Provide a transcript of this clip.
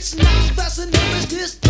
It's not that's enough. image. This